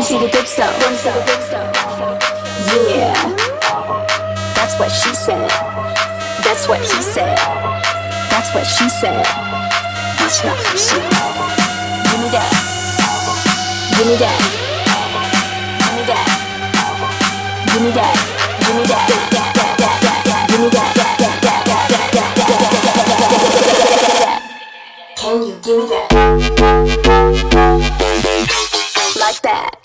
Yeah, that's what she said. That's what he said. That's what she said. Watch out, shit. Give me that. Give me that. Give me that. Give me that. Give me that. Give me that. Can you give me that? Like that.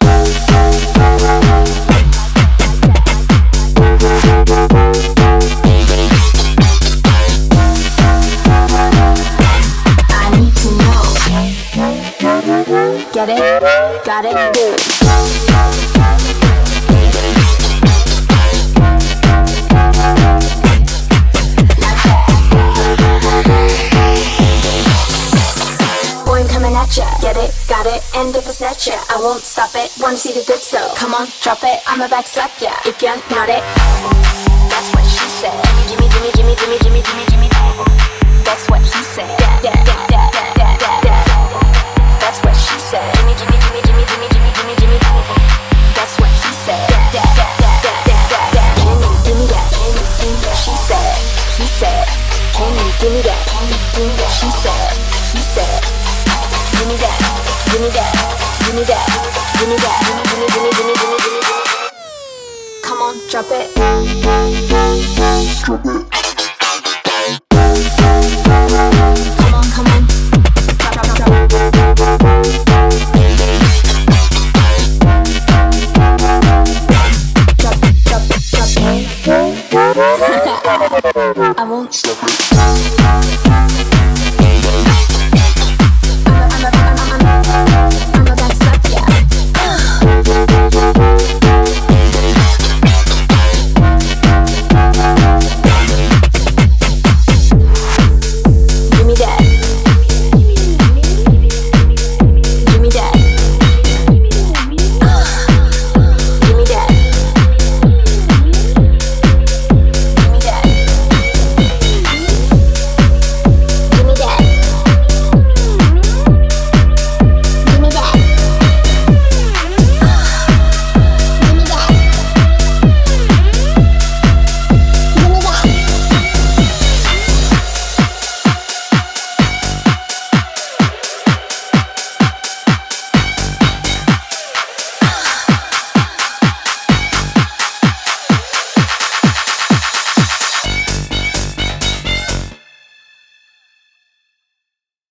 Got it? Good. Boy, I'm coming at ya. Get it? Got it? And if it's not ya, I won't stop it. Wanna see the good stuff? Come on, drop it. I'ma back slap ya. If you're not it, that's what she said. Gimme, gimme, gimme, gimme, gimme, gimme, gimme, gimme. That's what he said. Yeah, yeah, yeah, Come on, drop it. Drop it.